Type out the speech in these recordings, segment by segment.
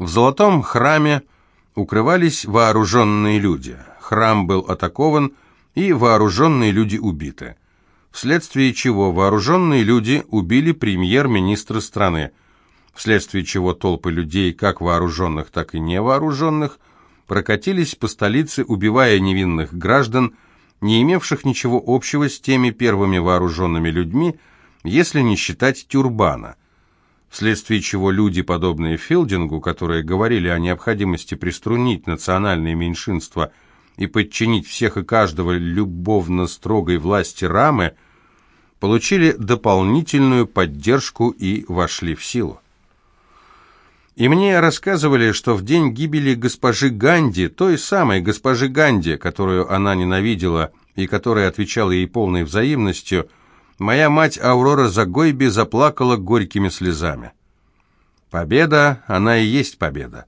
В золотом храме укрывались вооруженные люди. Храм был атакован, и вооруженные люди убиты. Вследствие чего вооруженные люди убили премьер-министра страны, вследствие чего толпы людей, как вооруженных, так и невооруженных, прокатились по столице, убивая невинных граждан, не имевших ничего общего с теми первыми вооруженными людьми, если не считать тюрбана, вследствие чего люди, подобные Филдингу, которые говорили о необходимости приструнить национальные меньшинства и подчинить всех и каждого любовно строгой власти Рамы, получили дополнительную поддержку и вошли в силу. И мне рассказывали, что в день гибели госпожи Ганди, той самой госпожи Ганди, которую она ненавидела и которая отвечала ей полной взаимностью, моя мать Аурора Загойби заплакала горькими слезами. Победа, она и есть победа.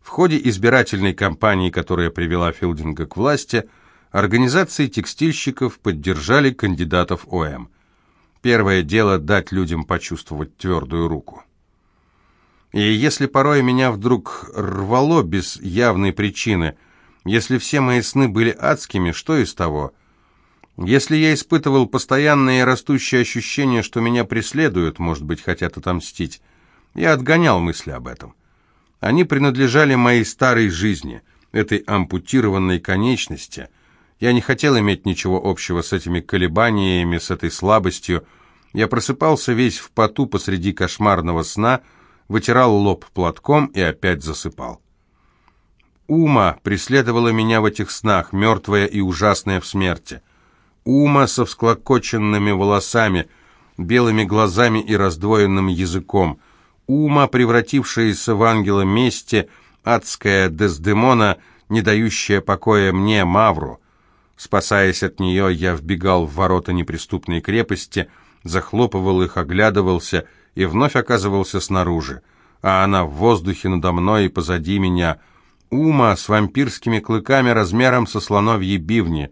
В ходе избирательной кампании, которая привела Филдинга к власти, организации текстильщиков поддержали кандидатов ОМ. Первое дело – дать людям почувствовать твердую руку. И если порой меня вдруг рвало без явной причины, если все мои сны были адскими, что из того? Если я испытывал постоянное и растущее ощущение, что меня преследуют, может быть, хотят отомстить, я отгонял мысли об этом. Они принадлежали моей старой жизни, этой ампутированной конечности. Я не хотел иметь ничего общего с этими колебаниями, с этой слабостью. Я просыпался весь в поту посреди кошмарного сна — вытирал лоб платком и опять засыпал. Ума преследовала меня в этих снах, мертвая и ужасная в смерти. Ума со всклокоченными волосами, белыми глазами и раздвоенным языком. Ума, превратившаяся в ангела мести, адская Дездемона, не дающая покоя мне, Мавру. Спасаясь от нее, я вбегал в ворота неприступной крепости, захлопывал их, оглядывался — и вновь оказывался снаружи, а она в воздухе надо мной и позади меня, ума с вампирскими клыками размером со слоновьи бивни.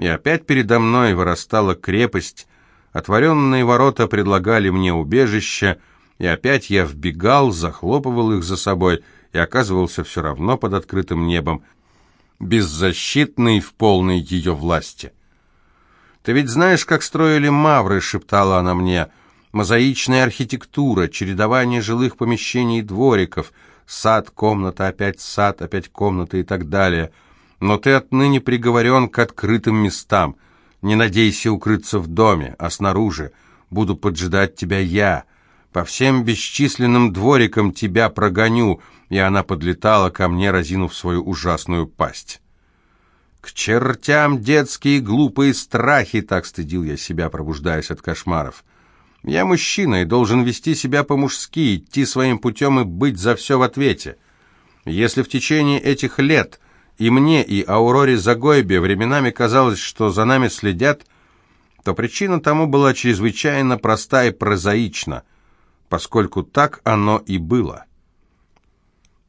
И опять передо мной вырастала крепость, отворенные ворота предлагали мне убежище, и опять я вбегал, захлопывал их за собой и оказывался все равно под открытым небом, беззащитный в полной ее власти. «Ты ведь знаешь, как строили мавры?» — шептала она мне — Мозаичная архитектура, чередование жилых помещений и двориков, сад, комната, опять сад, опять комната и так далее. Но ты отныне приговорен к открытым местам. Не надейся укрыться в доме, а снаружи. Буду поджидать тебя я. По всем бесчисленным дворикам тебя прогоню». И она подлетала ко мне, разинув свою ужасную пасть. «К чертям детские глупые страхи!» — так стыдил я себя, пробуждаясь от кошмаров. Я мужчина и должен вести себя по-мужски, идти своим путем и быть за все в ответе. Если в течение этих лет и мне, и Ауроре Загойбе временами казалось, что за нами следят, то причина тому была чрезвычайно проста и прозаична, поскольку так оно и было.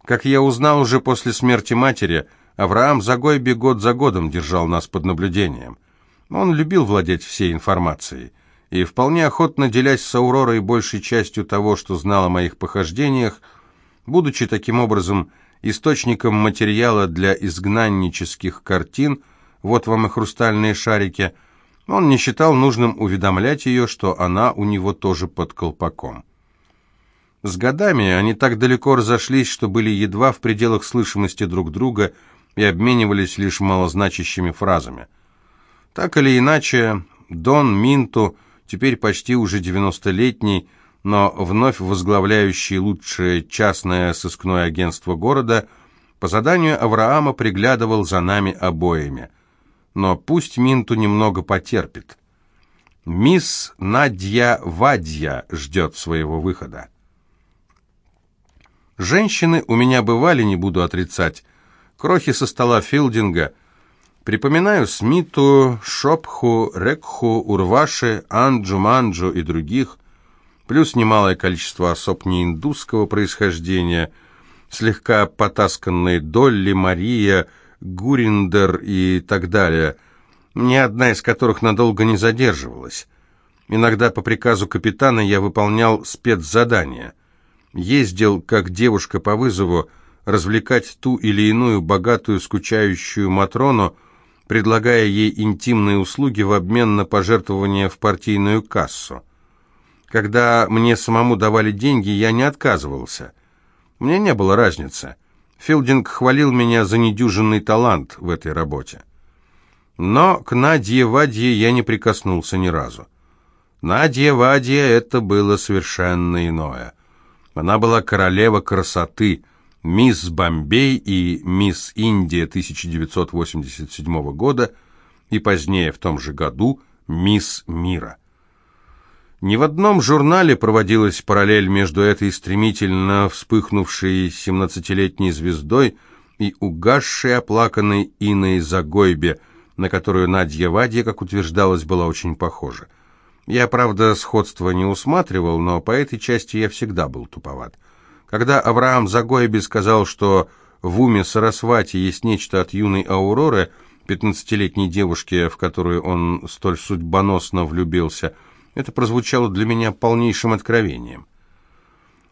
Как я узнал уже после смерти матери, Авраам Загойби год за годом держал нас под наблюдением. Он любил владеть всей информацией и вполне охотно делясь с Ауророй большей частью того, что знал о моих похождениях, будучи таким образом источником материала для изгнаннических картин, вот вам и хрустальные шарики, он не считал нужным уведомлять ее, что она у него тоже под колпаком. С годами они так далеко разошлись, что были едва в пределах слышимости друг друга и обменивались лишь малозначащими фразами. Так или иначе, Дон Минту – теперь почти уже 90-летний, но вновь возглавляющий лучшее частное сыскное агентство города, по заданию Авраама приглядывал за нами обоими. Но пусть Минту немного потерпит. Мисс Надья Вадья ждет своего выхода. Женщины у меня бывали, не буду отрицать. Крохи со стола Филдинга, Припоминаю Смиту, Шопху, Рекху, Урваши, Анджу, Манджу и других, плюс немалое количество особ неиндусского происхождения, слегка потасканные Долли, Мария, Гуриндер и так далее, ни одна из которых надолго не задерживалась. Иногда по приказу капитана я выполнял спецзадания. ездил как девушка по вызову развлекать ту или иную богатую скучающую Матрону, предлагая ей интимные услуги в обмен на пожертвования в партийную кассу. Когда мне самому давали деньги, я не отказывался. Мне не было разницы. Филдинг хвалил меня за недюжинный талант в этой работе. Но к Надье Вадье я не прикоснулся ни разу. Надья Вадья это было совершенно иное. Она была королева красоты, мисс Бомбей и мисс Индия 1987 года и позднее в том же году мисс Мира. Ни в одном журнале проводилась параллель между этой стремительно вспыхнувшей семнадцатилетней звездой и угасшей оплаканной Иной Загойбе, на которую Надя Вадья, как утверждалось, была очень похожа. Я, правда, сходства не усматривал, но по этой части я всегда был туповат. Когда Авраам Загойби сказал, что в уме Сарасвати есть нечто от юной Ауроры, пятнадцатилетней девушки, в которую он столь судьбоносно влюбился – это прозвучало для меня полнейшим откровением.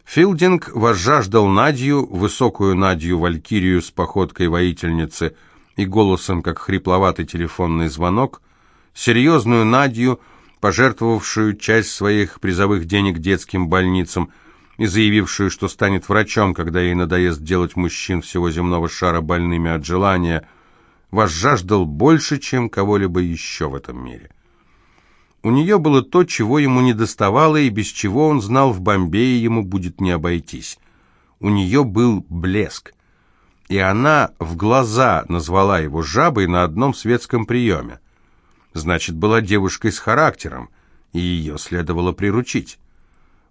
Филдинг возжаждал Надью, высокую Надью-валькирию с походкой воительницы и голосом, как хрипловатый телефонный звонок, серьезную Надью, пожертвовавшую часть своих призовых денег детским больницам и заявившую, что станет врачом, когда ей надоест делать мужчин всего земного шара больными от желания, возжаждал больше, чем кого-либо еще в этом мире. У нее было то, чего ему не доставало, и без чего он знал, в Бомбее ему будет не обойтись. У нее был блеск. И она в глаза назвала его жабой на одном светском приеме. Значит, была девушкой с характером, и ее следовало приручить.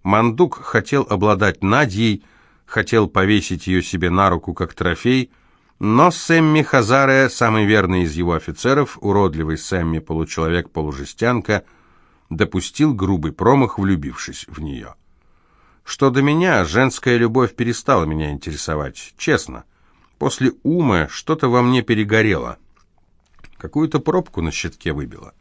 Мандук хотел обладать Надьей, хотел повесить ее себе на руку как трофей, но Сэмми Хазаре, самый верный из его офицеров, уродливый Сэмми получеловек-полужестянка, допустил грубый промах, влюбившись в нее. Что до меня, женская любовь перестала меня интересовать, честно. После ума что-то во мне перегорело. Какую-то пробку на щитке выбило.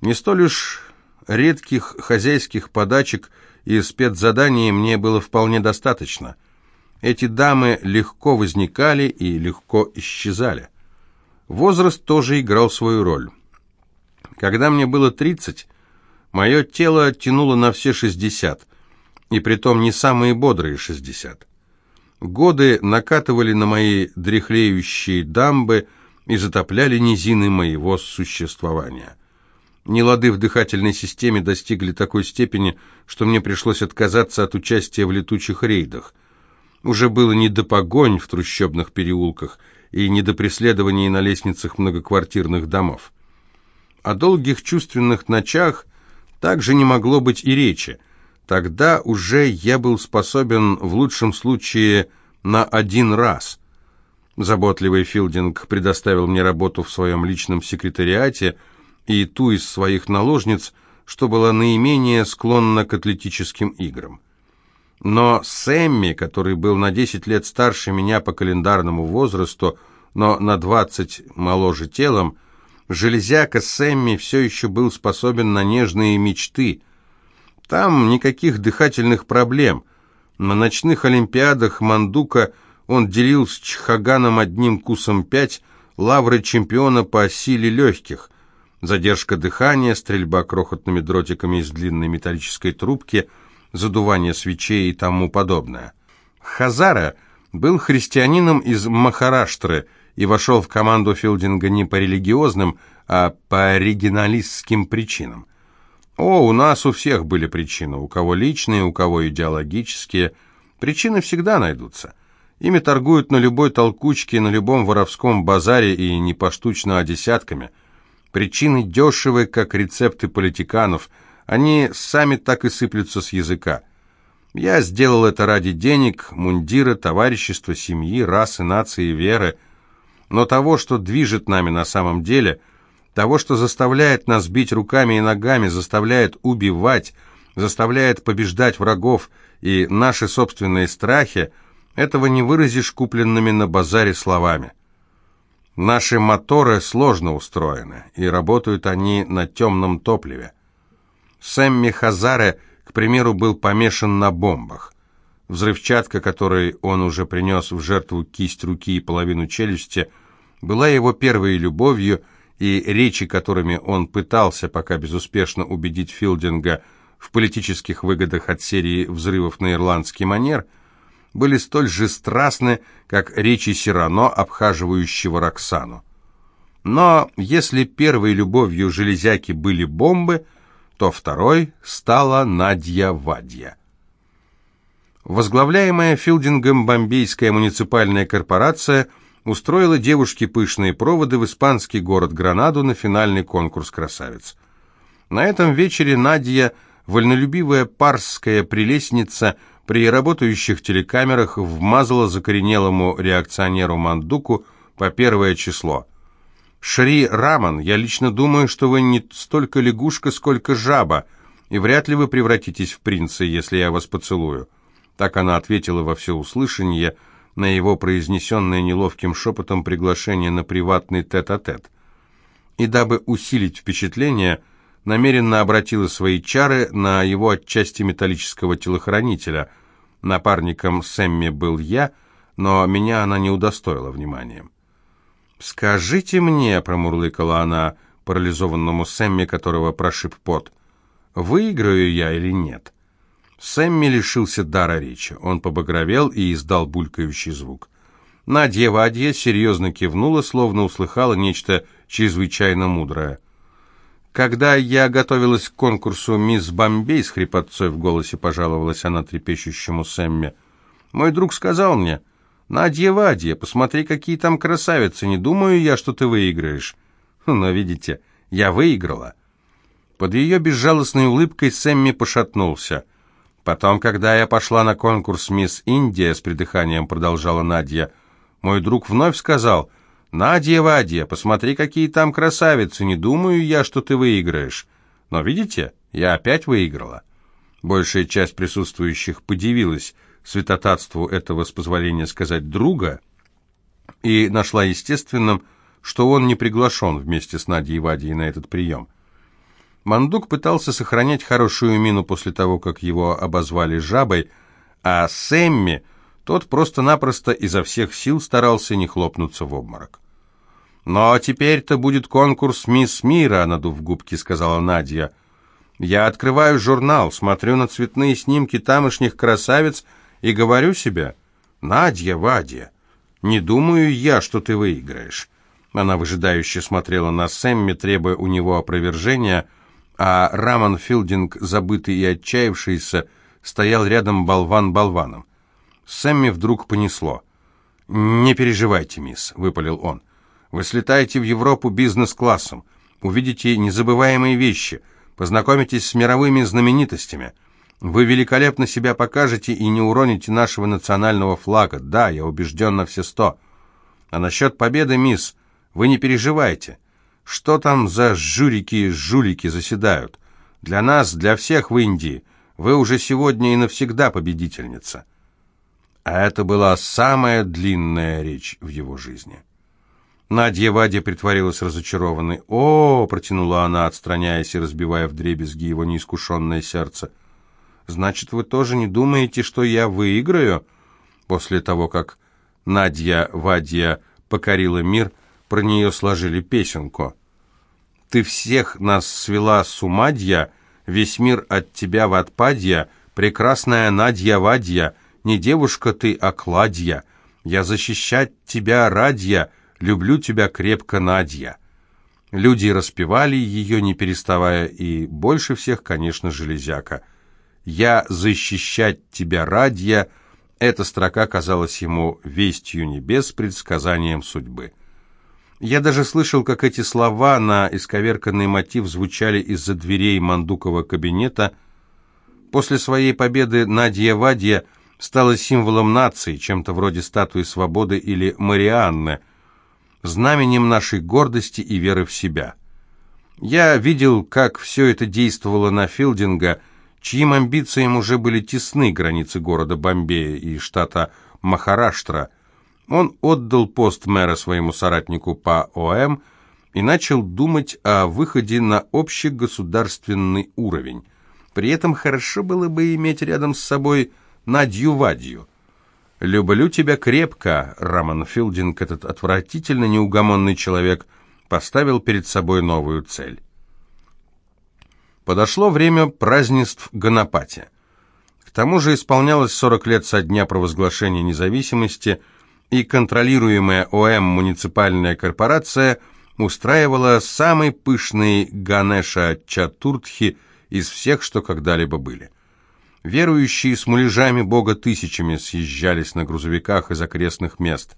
Не столь уж редких хозяйских подачек и спецзаданий мне было вполне достаточно. Эти дамы легко возникали и легко исчезали. Возраст тоже играл свою роль. Когда мне было тридцать, Мое тело тянуло на все шестьдесят, и притом не самые бодрые шестьдесят. Годы накатывали на мои дряхлеющие дамбы и затопляли низины моего существования. Нелады в дыхательной системе достигли такой степени, что мне пришлось отказаться от участия в летучих рейдах. Уже было не до погонь в трущобных переулках и не до преследований на лестницах многоквартирных домов. О долгих чувственных ночах также не могло быть и речи. Тогда уже я был способен в лучшем случае на один раз. Заботливый Филдинг предоставил мне работу в своем личном секретариате и ту из своих наложниц, что была наименее склонна к атлетическим играм. Но Сэмми, который был на 10 лет старше меня по календарному возрасту, но на 20 моложе телом, Железяка Сэмми все еще был способен на нежные мечты. Там никаких дыхательных проблем. На ночных олимпиадах Мандука он делил с Чхаганом одним кусом пять лавры чемпиона по силе легких. Задержка дыхания, стрельба крохотными дротиками из длинной металлической трубки, задувание свечей и тому подобное. Хазара был христианином из Махараштры – и вошел в команду Филдинга не по религиозным, а по оригиналистским причинам. О, у нас у всех были причины, у кого личные, у кого идеологические. Причины всегда найдутся. Ими торгуют на любой толкучке, на любом воровском базаре и не поштучно, а десятками. Причины дешевы, как рецепты политиканов. Они сами так и сыплются с языка. Я сделал это ради денег, мундира, товарищества, семьи, расы, нации, веры – но того, что движет нами на самом деле, того, что заставляет нас бить руками и ногами, заставляет убивать, заставляет побеждать врагов и наши собственные страхи, этого не выразишь купленными на базаре словами. Наши моторы сложно устроены, и работают они на темном топливе. Сэмми Хазаре, к примеру, был помешан на бомбах. Взрывчатка, которой он уже принес в жертву кисть руки и половину челюсти, была его первой любовью, и речи, которыми он пытался пока безуспешно убедить Филдинга в политических выгодах от серии взрывов на ирландский манер, были столь же страстны, как речи Сирано, обхаживающего Роксану. Но если первой любовью железяки были бомбы, то второй стала Надя Вадья. Возглавляемая Филдингом Бомбейская муниципальная корпорация устроила девушке пышные проводы в испанский город Гранаду на финальный конкурс красавиц. На этом вечере Надя, вольнолюбивая парская прелестница, при работающих телекамерах вмазала закоренелому реакционеру Мандуку по первое число. «Шри Раман, я лично думаю, что вы не столько лягушка, сколько жаба, и вряд ли вы превратитесь в принца, если я вас поцелую». Так она ответила во всеуслышание на его произнесенное неловким шепотом приглашение на приватный тет-а-тет. -тет. И дабы усилить впечатление, намеренно обратила свои чары на его отчасти металлического телохранителя. Напарником Сэмми был я, но меня она не удостоила вниманием. «Скажите мне», — промурлыкала она, парализованному Сэмми, которого прошиб пот, — «выиграю я или нет?» Сэмми лишился дара речи. Он побагровел и издал булькающий звук. Надя Вадья серьезно кивнула, словно услыхала нечто чрезвычайно мудрое. «Когда я готовилась к конкурсу «Мисс Бомбей» с хрипотцой в голосе пожаловалась она трепещущему Сэмми, мой друг сказал мне, «Надя Вадья, посмотри, какие там красавицы, не думаю я, что ты выиграешь». Но, видите, я выиграла. Под ее безжалостной улыбкой Сэмми пошатнулся – Потом, когда я пошла на конкурс «Мисс Индия», с придыханием продолжала Надя, мой друг вновь сказал, «Надя, Вадья, посмотри, какие там красавицы, не думаю я, что ты выиграешь». Но видите, я опять выиграла. Большая часть присутствующих подивилась святотатству этого, с позволения сказать, друга, и нашла естественным, что он не приглашен вместе с Надей Вадьей на этот прием. Мандук пытался сохранять хорошую мину после того, как его обозвали жабой, а Сэмми, тот просто-напросто изо всех сил старался не хлопнуться в обморок. «Но теперь-то будет конкурс «Мисс Мира», — надув губки, сказала Надя. «Я открываю журнал, смотрю на цветные снимки тамошних красавиц и говорю себе, «Надя, Вадя, не думаю я, что ты выиграешь». Она выжидающе смотрела на Сэмми, требуя у него опровержения — а Раман Филдинг, забытый и отчаявшийся, стоял рядом болван болваном. Сэмми вдруг понесло. «Не переживайте, мисс», — выпалил он. «Вы слетаете в Европу бизнес-классом, увидите незабываемые вещи, познакомитесь с мировыми знаменитостями. Вы великолепно себя покажете и не уроните нашего национального флага. Да, я убежден на все сто. А насчет победы, мисс, вы не переживайте». Что там за журики-жулики заседают? Для нас, для всех в Индии. Вы уже сегодня и навсегда победительница». А это была самая длинная речь в его жизни. Надя Вадя притворилась разочарованной. «О!» — протянула она, отстраняясь и разбивая вдребезги его неискушенное сердце. «Значит, вы тоже не думаете, что я выиграю?» После того, как Надя Вадья покорила мир, про нее сложили песенку. Ты всех нас свела с ума, дья, весь мир от тебя в отпадья, прекрасная Надья Вадья, не девушка ты, а кладья. Я защищать тебя радья, люблю тебя крепко, Надья. Люди распевали ее, не переставая, и больше всех, конечно, Железяка. «Я защищать тебя, радья» — эта строка казалась ему вестью небес, предсказанием судьбы. Я даже слышал, как эти слова на исковерканный мотив звучали из-за дверей мандукова кабинета. После своей победы Надя Вадья стала символом нации, чем-то вроде статуи свободы или Марианны, знаменем нашей гордости и веры в себя. Я видел, как все это действовало на Филдинга, чьим амбициям уже были тесны границы города Бомбея и штата Махараштра – он отдал пост мэра своему соратнику по ОМ и начал думать о выходе на общегосударственный уровень. При этом хорошо было бы иметь рядом с собой Надью Вадью. «Люблю тебя крепко», — Роман Филдинг, этот отвратительно неугомонный человек, поставил перед собой новую цель. Подошло время празднеств Ганапати. К тому же исполнялось 40 лет со дня провозглашения независимости, и контролируемая ОМ муниципальная корпорация устраивала самый пышный Ганеша Чатуртхи из всех, что когда-либо были. Верующие с муляжами Бога тысячами съезжались на грузовиках из окрестных мест.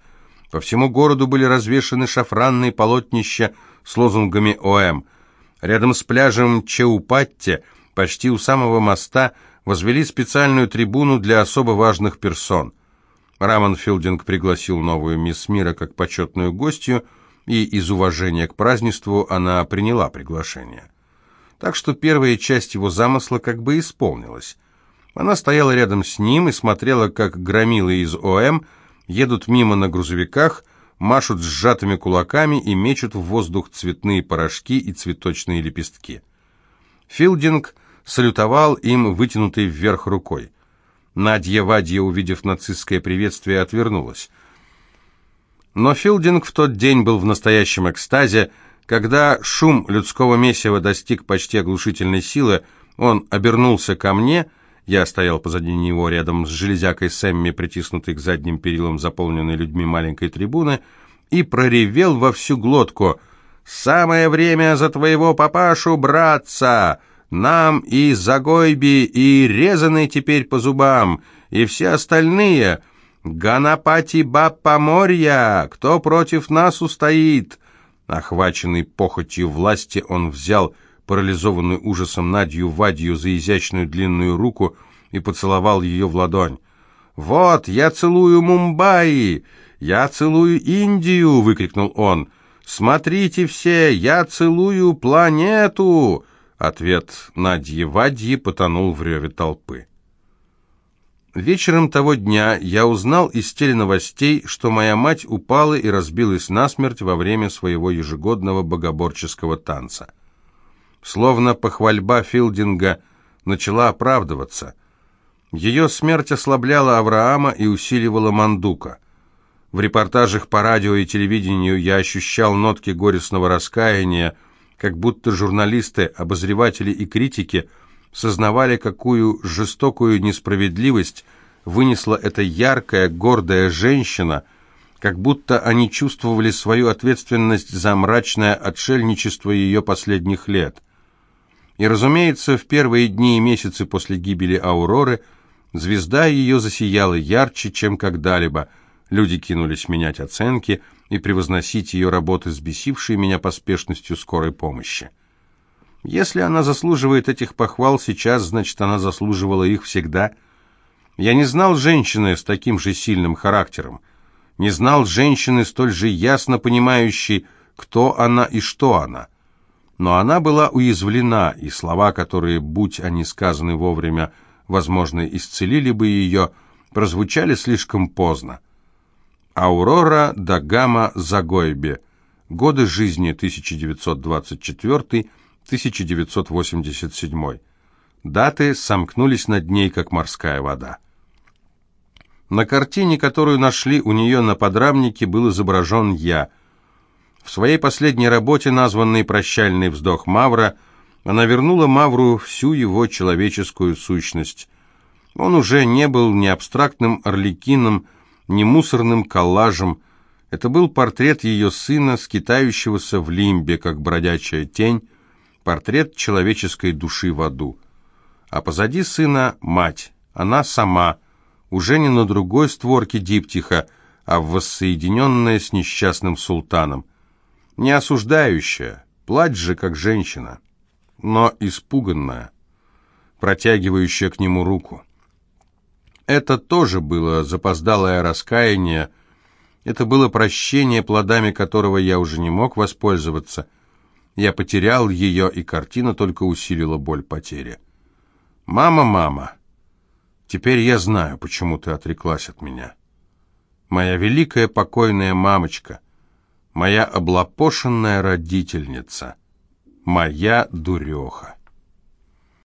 По всему городу были развешаны шафранные полотнища с лозунгами ОМ. Рядом с пляжем Чеупатте, почти у самого моста, возвели специальную трибуну для особо важных персон. Раман Филдинг пригласил новую мисс Мира как почетную гостью, и из уважения к празднеству она приняла приглашение. Так что первая часть его замысла как бы исполнилась. Она стояла рядом с ним и смотрела, как громилы из ОМ едут мимо на грузовиках, машут сжатыми кулаками и мечут в воздух цветные порошки и цветочные лепестки. Филдинг салютовал им вытянутой вверх рукой. Надя Вадья, увидев нацистское приветствие, отвернулась. Но Филдинг в тот день был в настоящем экстазе, когда шум людского месива достиг почти оглушительной силы, он обернулся ко мне — я стоял позади него рядом с железякой Сэмми, притиснутой к задним перилам заполненной людьми маленькой трибуны, и проревел во всю глотку «Самое время за твоего папашу, братца! Нам и Загойби, и резанный теперь по зубам, и все остальные! Ганапати Баппа Морья! Кто против нас устоит?» Охваченный похотью власти, он взял парализованную ужасом Надью Вадью за изящную длинную руку и поцеловал ее в ладонь. «Вот, я целую Мумбаи! Я целую Индию!» — выкрикнул он. «Смотрите все, я целую планету!» Ответ Надьи Вадьи потонул в реве толпы. Вечером того дня я узнал из теленовостей, что моя мать упала и разбилась насмерть во время своего ежегодного богоборческого танца. Словно похвальба Филдинга начала оправдываться. Ее смерть ослабляла Авраама и усиливала Мандука. В репортажах по радио и телевидению я ощущал нотки горестного раскаяния, как будто журналисты, обозреватели и критики сознавали, какую жестокую несправедливость вынесла эта яркая, гордая женщина, как будто они чувствовали свою ответственность за мрачное отшельничество ее последних лет. И, разумеется, в первые дни и месяцы после гибели Ауроры звезда ее засияла ярче, чем когда-либо. Люди кинулись менять оценки и превозносить ее работы с бесившей меня поспешностью скорой помощи. Если она заслуживает этих похвал сейчас, значит, она заслуживала их всегда. Я не знал женщины с таким же сильным характером, не знал женщины столь же ясно понимающей, кто она и что она но она была уязвлена, и слова, которые, будь они сказаны вовремя, возможно, исцелили бы ее, прозвучали слишком поздно. Аурора Дагама Загойбе. Годы жизни 1924-1987. Даты сомкнулись над ней, как морская вода. На картине, которую нашли у нее на подрамнике, был изображен я – в своей последней работе, названной «Прощальный вздох Мавра», она вернула Мавру всю его человеческую сущность. Он уже не был ни абстрактным орликином, ни мусорным коллажем. Это был портрет ее сына, скитающегося в лимбе, как бродячая тень, портрет человеческой души в аду. А позади сына мать, она сама, уже не на другой створке диптиха, а воссоединенная с несчастным султаном не осуждающая, плачь же, как женщина, но испуганная, протягивающая к нему руку. Это тоже было запоздалое раскаяние, это было прощение, плодами которого я уже не мог воспользоваться. Я потерял ее, и картина только усилила боль потери. «Мама, мама, теперь я знаю, почему ты отреклась от меня. Моя великая покойная мамочка — моя облапошенная родительница, моя дуреха.